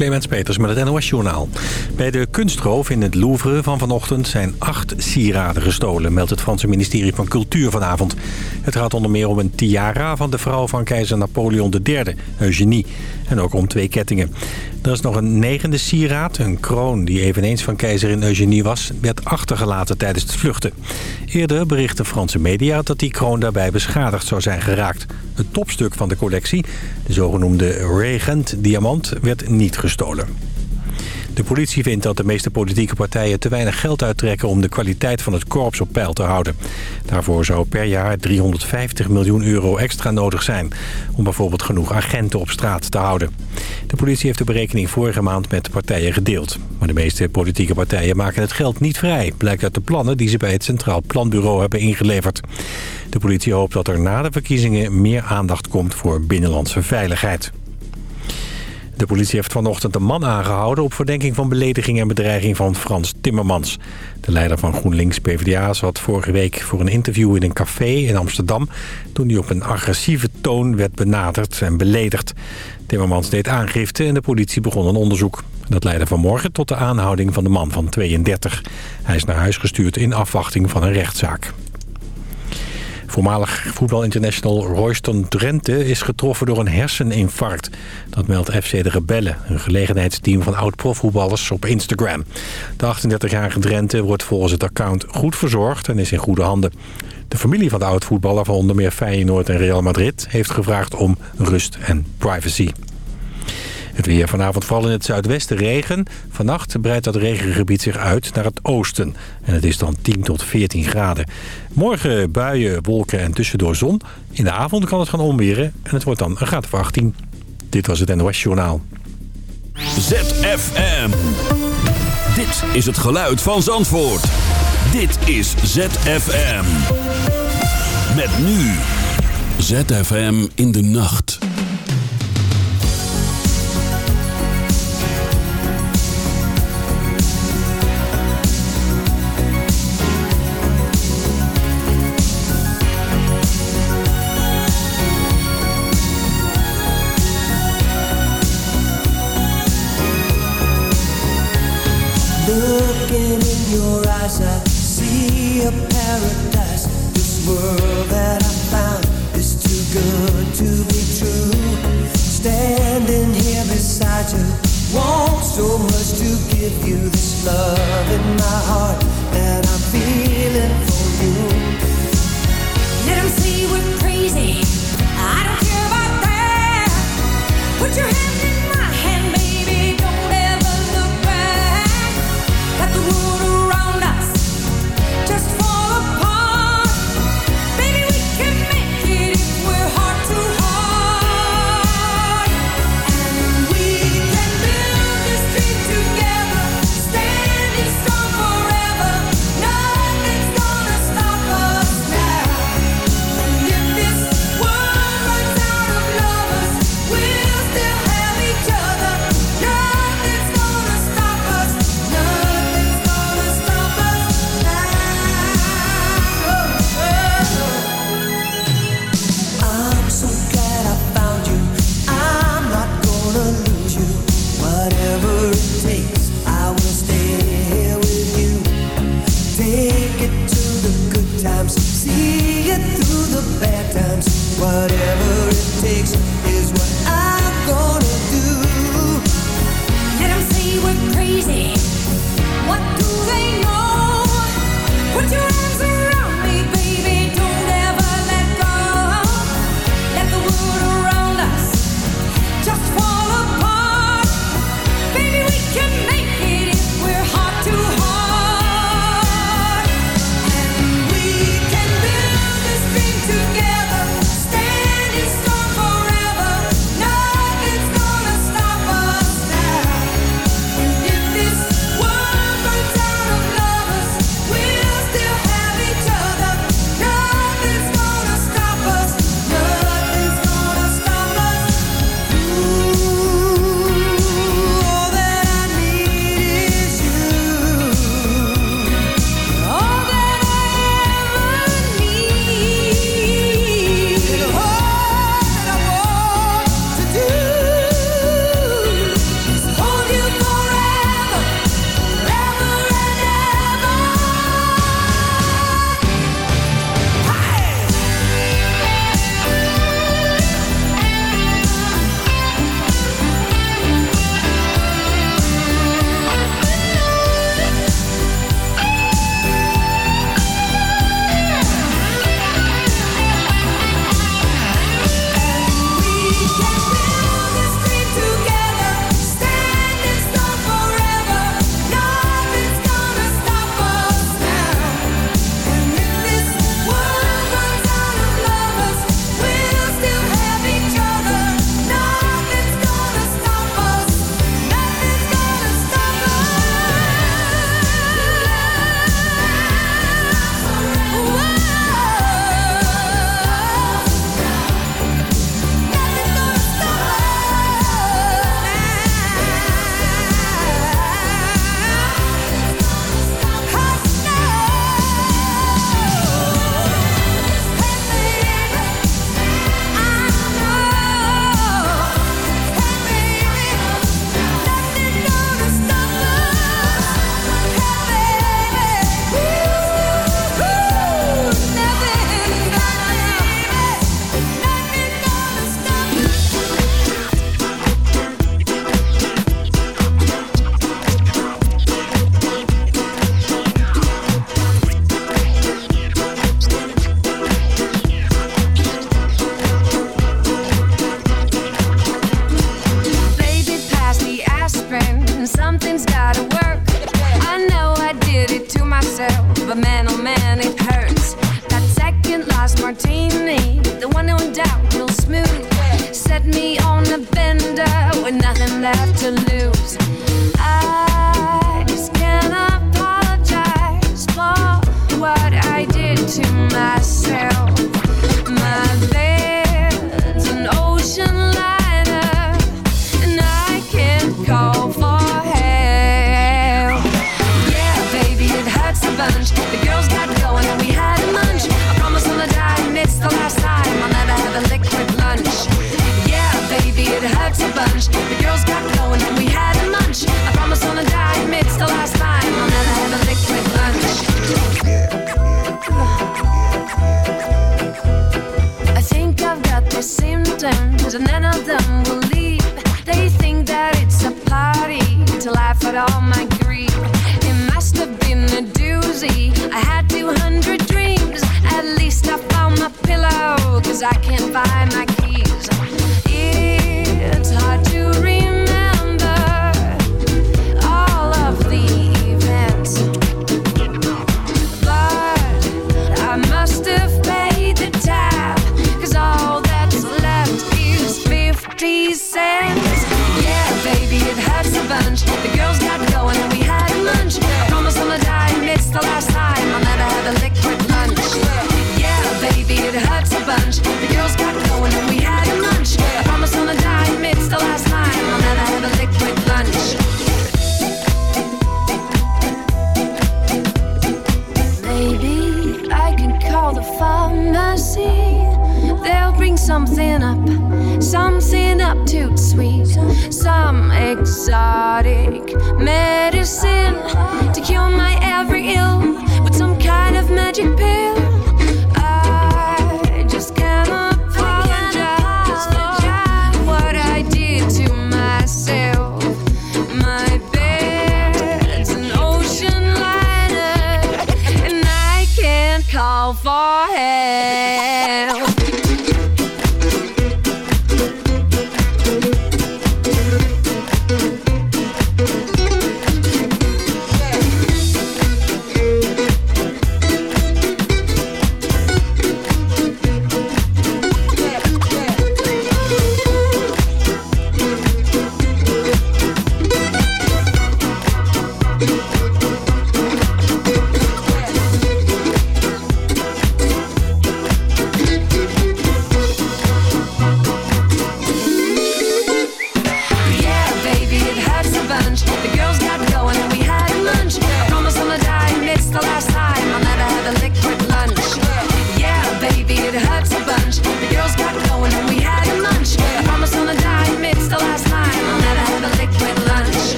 Clemens Peters met het NOS Journaal. Bij de kunstroof in het Louvre van vanochtend zijn acht sieraden gestolen... meldt het Franse ministerie van Cultuur vanavond. Het gaat onder meer om een tiara van de vrouw van keizer Napoleon III, Eugenie. En ook om twee kettingen. Er is nog een negende sieraad, een kroon die eveneens van keizerin Eugenie was... werd achtergelaten tijdens het vluchten. Eerder berichten Franse media dat die kroon daarbij beschadigd zou zijn geraakt. Het topstuk van de collectie, de zogenoemde Regent-diamant, werd niet gestolen. De politie vindt dat de meeste politieke partijen te weinig geld uittrekken... om de kwaliteit van het korps op peil te houden. Daarvoor zou per jaar 350 miljoen euro extra nodig zijn... om bijvoorbeeld genoeg agenten op straat te houden. De politie heeft de berekening vorige maand met partijen gedeeld. Maar de meeste politieke partijen maken het geld niet vrij... blijkt uit de plannen die ze bij het Centraal Planbureau hebben ingeleverd. De politie hoopt dat er na de verkiezingen meer aandacht komt voor binnenlandse veiligheid. De politie heeft vanochtend een man aangehouden... op verdenking van belediging en bedreiging van Frans Timmermans. De leider van GroenLinks-PVDA zat vorige week voor een interview in een café in Amsterdam... toen hij op een agressieve toon werd benaderd en beledigd. Timmermans deed aangifte en de politie begon een onderzoek. Dat leidde vanmorgen tot de aanhouding van de man van 32. Hij is naar huis gestuurd in afwachting van een rechtszaak. Voormalig voetbalinternational Royston Drenthe is getroffen door een herseninfarct. Dat meldt FC de Rebellen, een gelegenheidsteam van oud-profvoetballers op Instagram. De 38-jarige Drenthe wordt volgens het account goed verzorgd en is in goede handen. De familie van de oud-voetballer van onder meer Feyenoord en Real Madrid... heeft gevraagd om rust en privacy. Het weer vanavond vooral in het zuidwesten regen. Vannacht breidt dat regengebied zich uit naar het oosten. En het is dan 10 tot 14 graden. Morgen buien, wolken en tussendoor zon. In de avond kan het gaan omweren en het wordt dan een graad of 18. Dit was het NOS Journaal. ZFM. Dit is het geluid van Zandvoort. Dit is ZFM. Met nu. ZFM in de nacht. Love Whatever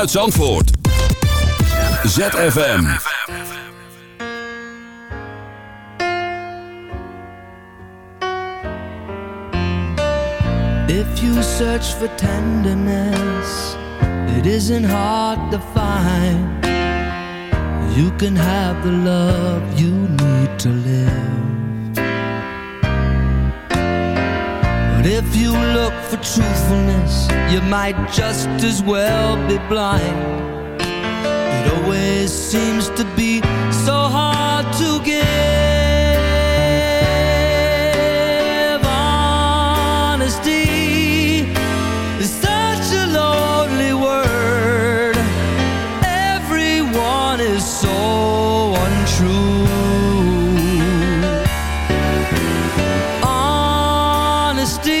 vanuit Zandvoort. ZFM. If you search for tenderness, it isn't hard to find. You can have the love you need to live. But if you look truthfulness, you might just as well be blind. It always seems to be so hard to give. Honesty is such a lonely word. Everyone is so untrue. Honesty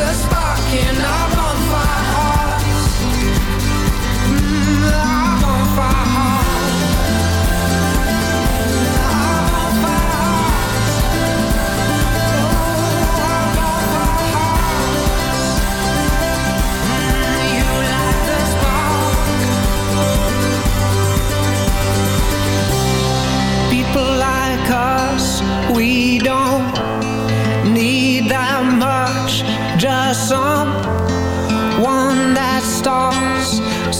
a spark in our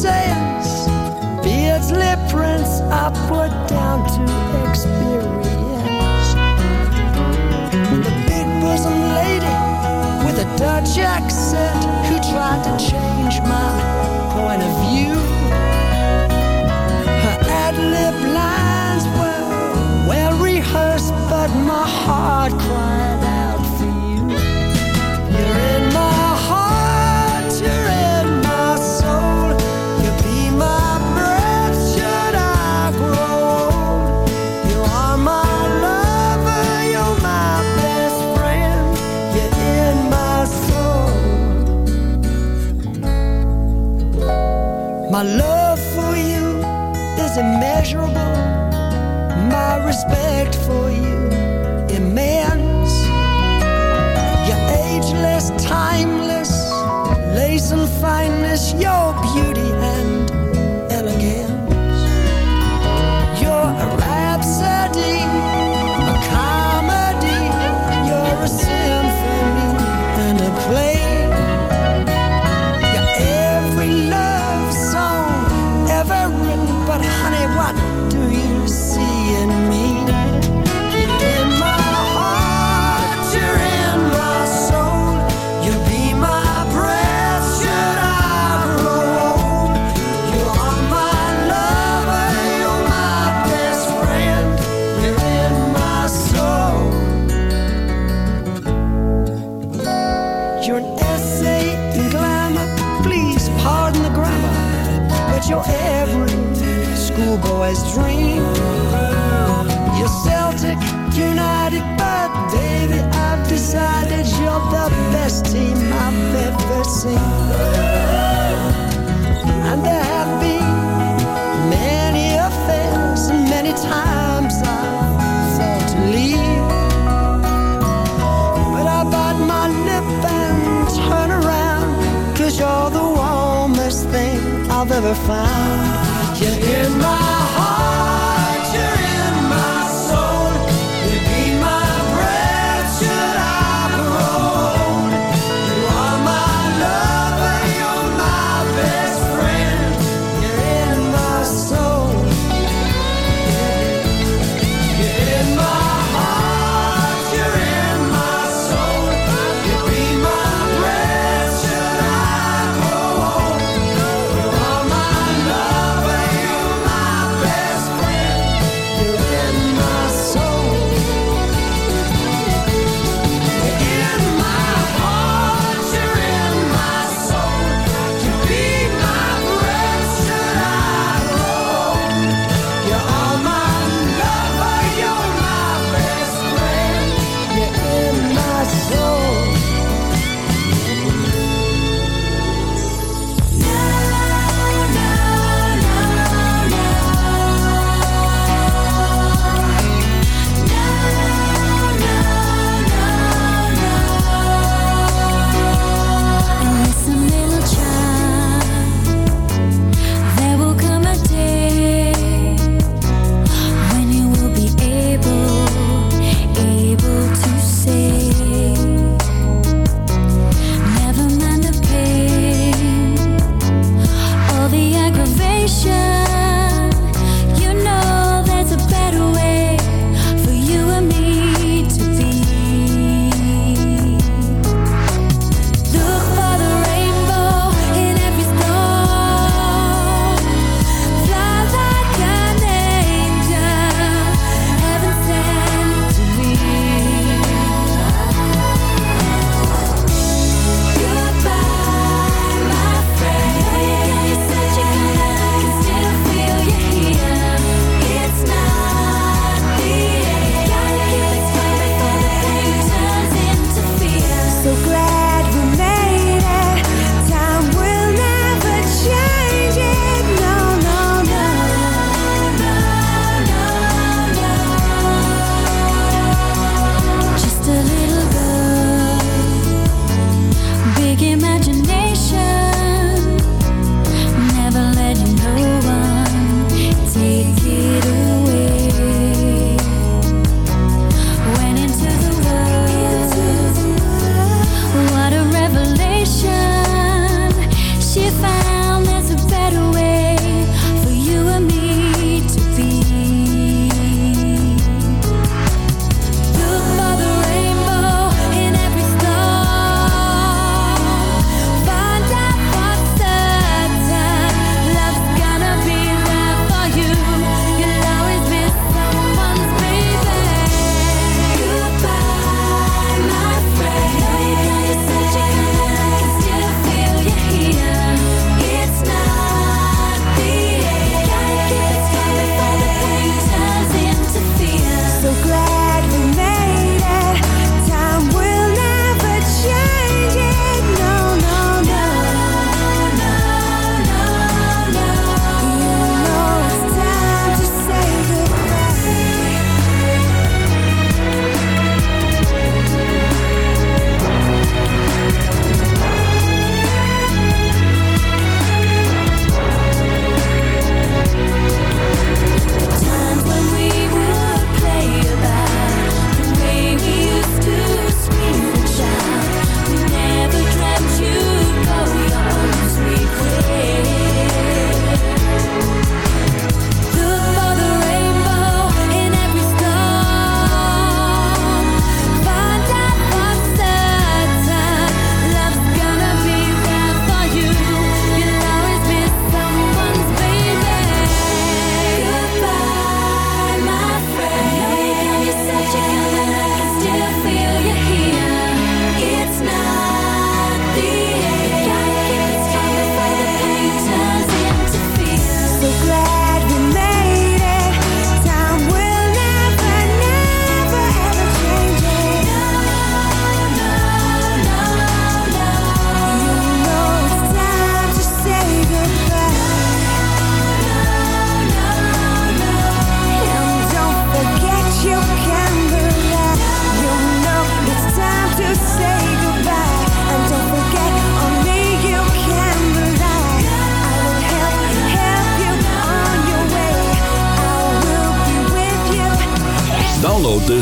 sayings, be it lip prints upward down to experience. The big bosom lady with a Dutch accent. sing. And there have been many affairs, and many times I thought to leave. But I bite my lip and turn around, cause you're the warmest thing I've ever found.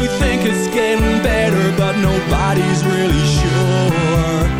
we think it's getting better, but nobody's really sure.